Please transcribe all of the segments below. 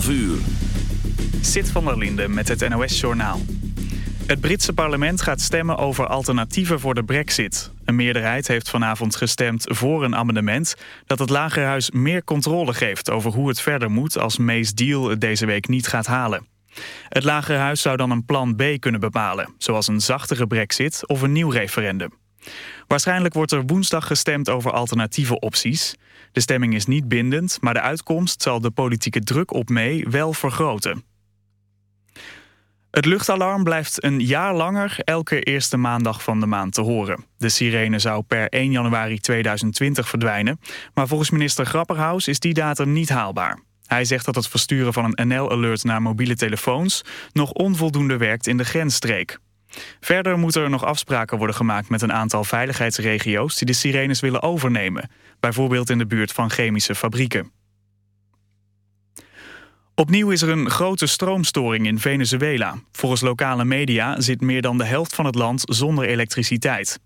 12 uur. Sit van der Linde met het NOS-journaal. Het Britse parlement gaat stemmen over alternatieven voor de brexit. Een meerderheid heeft vanavond gestemd voor een amendement... dat het Lagerhuis meer controle geeft over hoe het verder moet... als May's deal het deze week niet gaat halen. Het Lagerhuis zou dan een plan B kunnen bepalen... zoals een zachtere brexit of een nieuw referendum. Waarschijnlijk wordt er woensdag gestemd over alternatieve opties. De stemming is niet bindend, maar de uitkomst zal de politieke druk op mee wel vergroten. Het luchtalarm blijft een jaar langer elke eerste maandag van de maand te horen. De sirene zou per 1 januari 2020 verdwijnen, maar volgens minister Grapperhaus is die datum niet haalbaar. Hij zegt dat het versturen van een NL-alert naar mobiele telefoons nog onvoldoende werkt in de grensstreek. Verder moeten er nog afspraken worden gemaakt met een aantal veiligheidsregio's die de sirenes willen overnemen, bijvoorbeeld in de buurt van chemische fabrieken. Opnieuw is er een grote stroomstoring in Venezuela. Volgens lokale media zit meer dan de helft van het land zonder elektriciteit.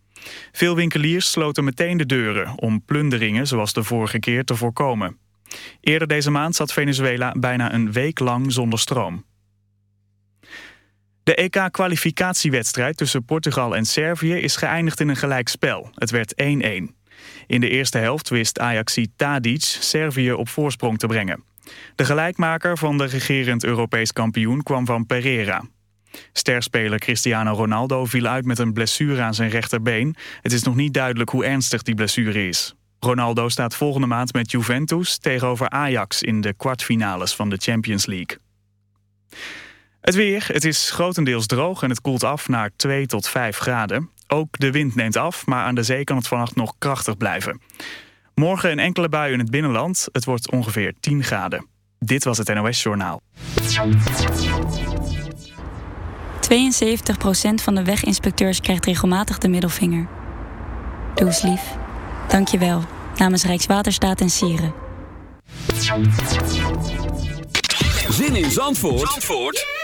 Veel winkeliers sloten meteen de deuren om plunderingen zoals de vorige keer te voorkomen. Eerder deze maand zat Venezuela bijna een week lang zonder stroom. De EK-kwalificatiewedstrijd tussen Portugal en Servië is geëindigd in een gelijkspel. Het werd 1-1. In de eerste helft wist Ajaxi Tadic Servië op voorsprong te brengen. De gelijkmaker van de regerend Europees kampioen kwam van Pereira. Sterspeler Cristiano Ronaldo viel uit met een blessure aan zijn rechterbeen. Het is nog niet duidelijk hoe ernstig die blessure is. Ronaldo staat volgende maand met Juventus tegenover Ajax in de kwartfinales van de Champions League. Het weer, het is grotendeels droog en het koelt af naar 2 tot 5 graden. Ook de wind neemt af, maar aan de zee kan het vannacht nog krachtig blijven. Morgen een enkele bui in het binnenland. Het wordt ongeveer 10 graden. Dit was het NOS Journaal. 72% van de weginspecteurs krijgt regelmatig de middelvinger. Doe eens lief. Dank je wel. Namens Rijkswaterstaat en Sieren. Zin in Zandvoort, Zandvoort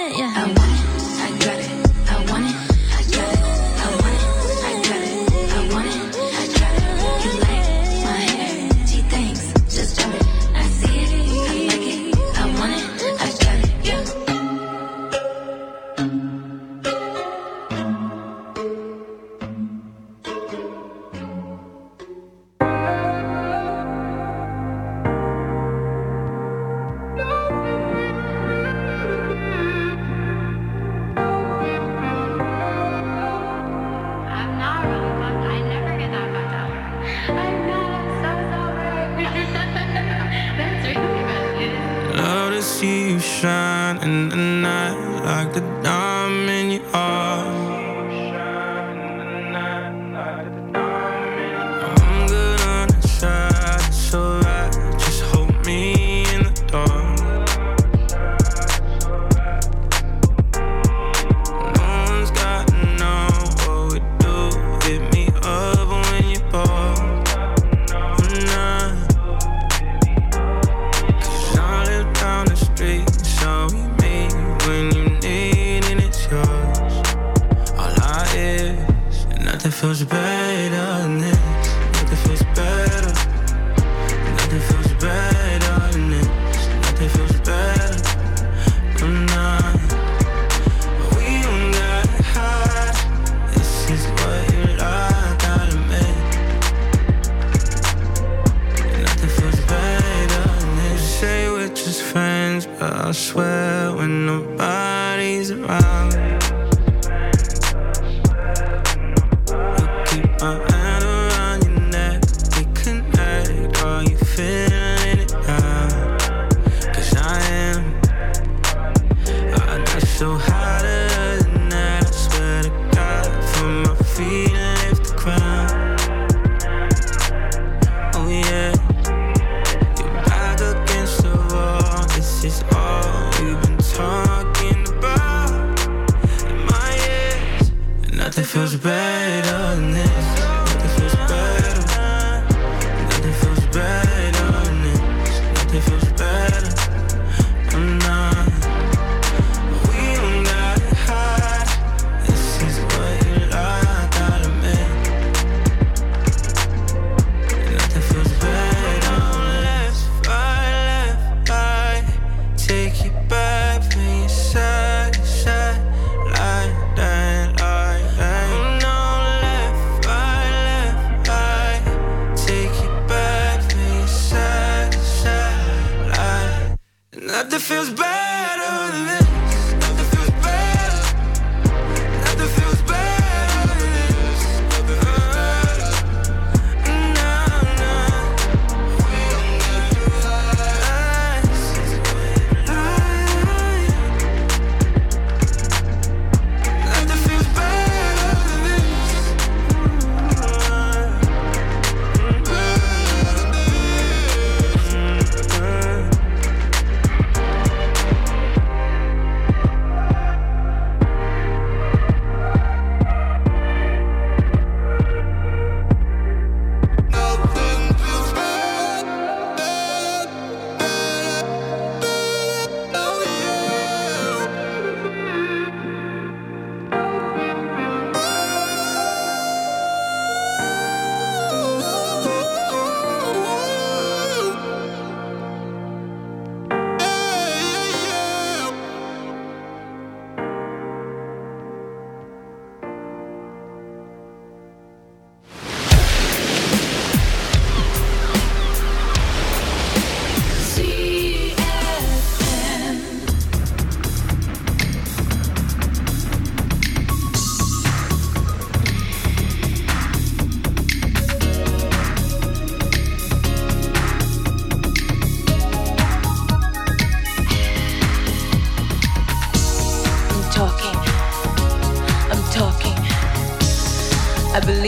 see you shine in the night like a diamond.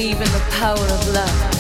Believe in the power of love.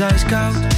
Ijskoud.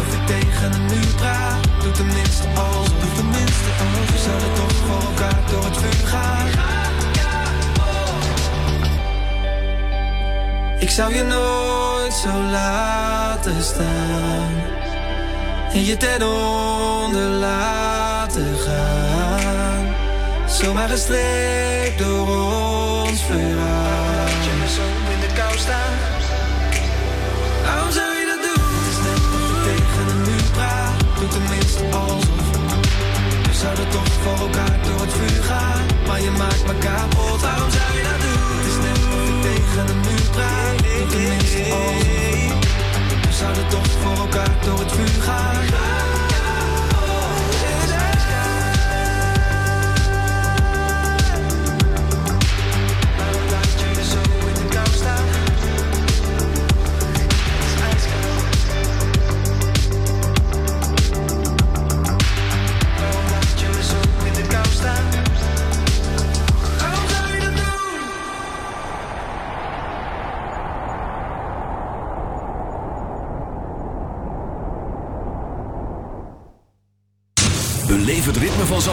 Of ik tegen een muur praat. Doe tenminste alsof. Doe tenminste alsof. We zouden toch voor elkaar door het vuur gaan. Ik zou je nooit zo laten staan. En je ten onder laten gaan. Zomaar gestreept door ons verhaal. Zouden toch voor elkaar door het vuur gaan. Maar je maakt me kapot. Waarom zou je dat doen? Het is net tegen een muur praat. We zouden toch voor elkaar door het vuur gaan.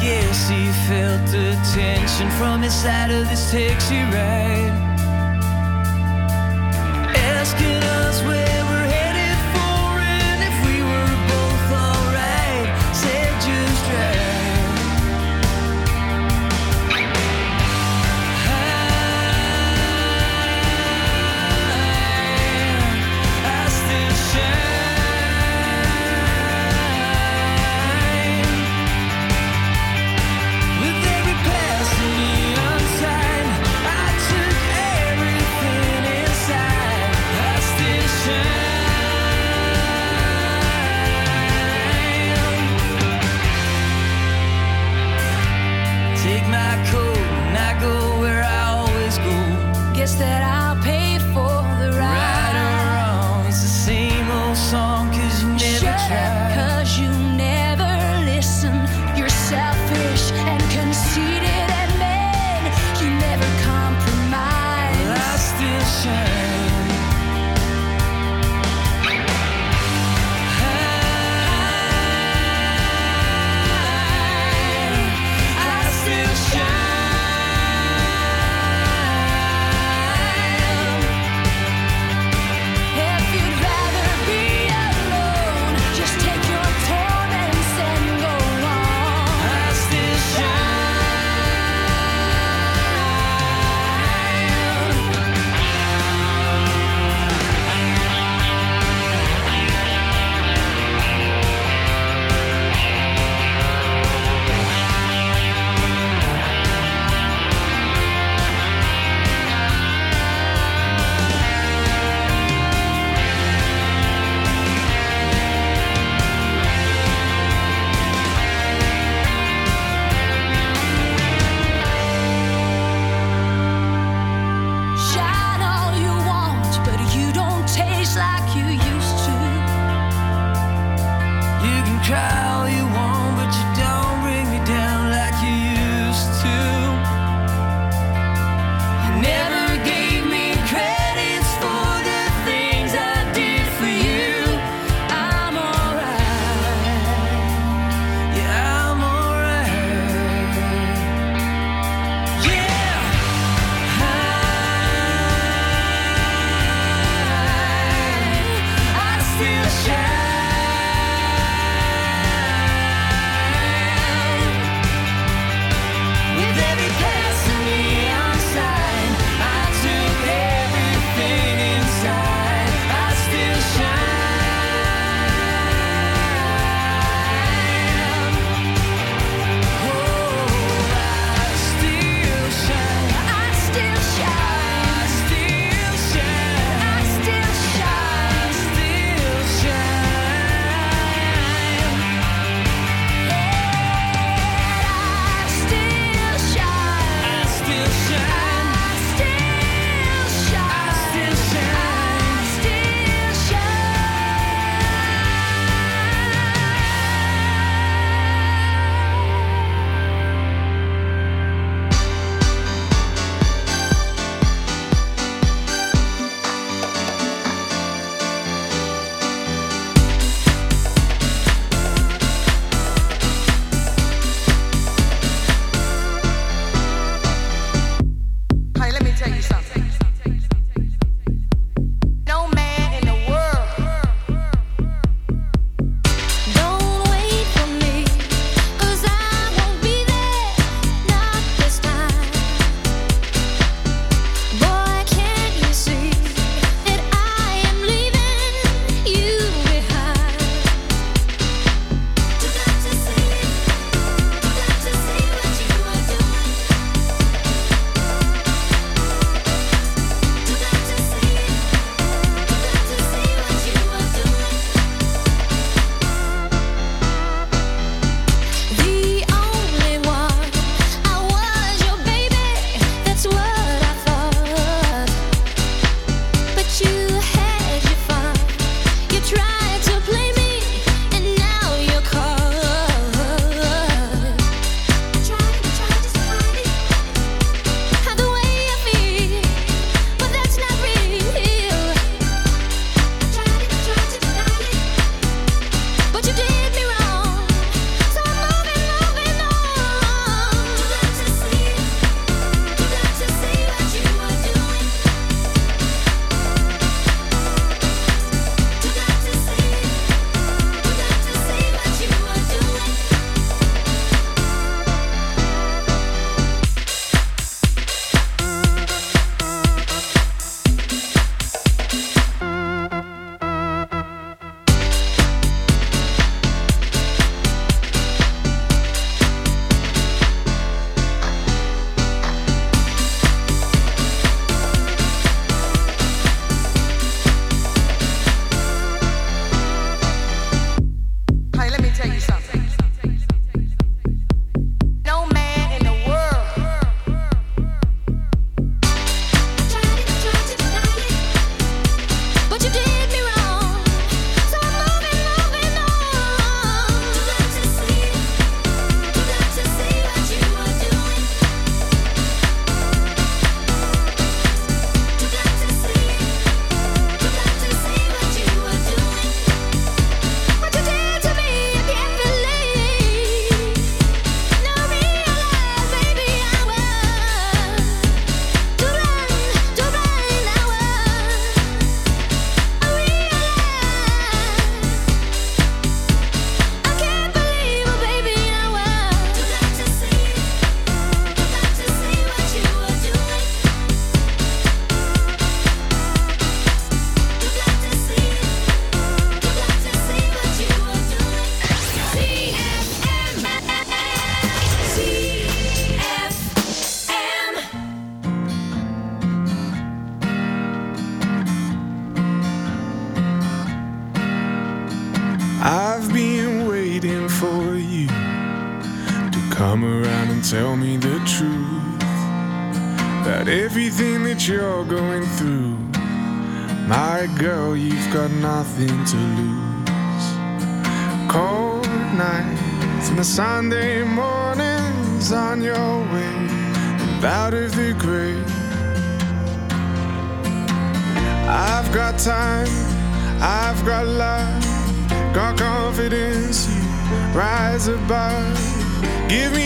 guess he felt the tension from inside of this taxi ride. Asking.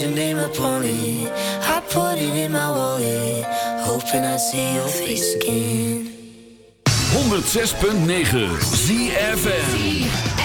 your name upon it. I put it in my wallet, hoping I see your face again. 106.9 ZFN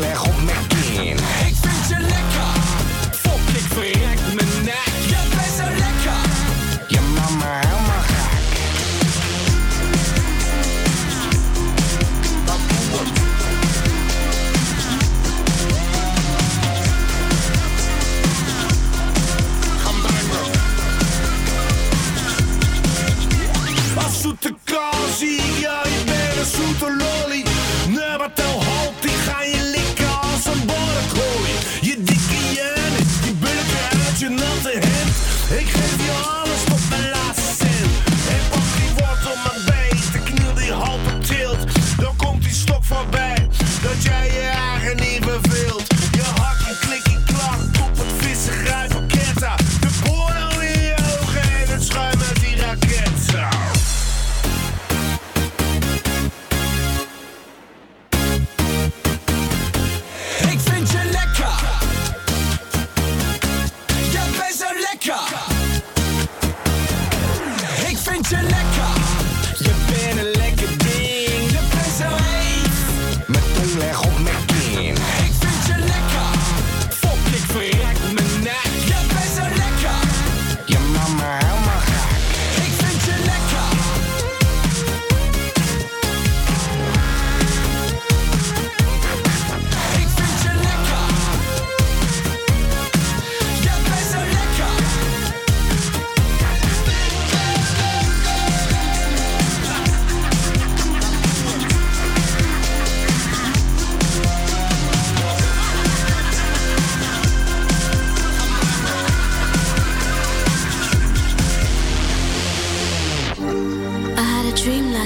lejos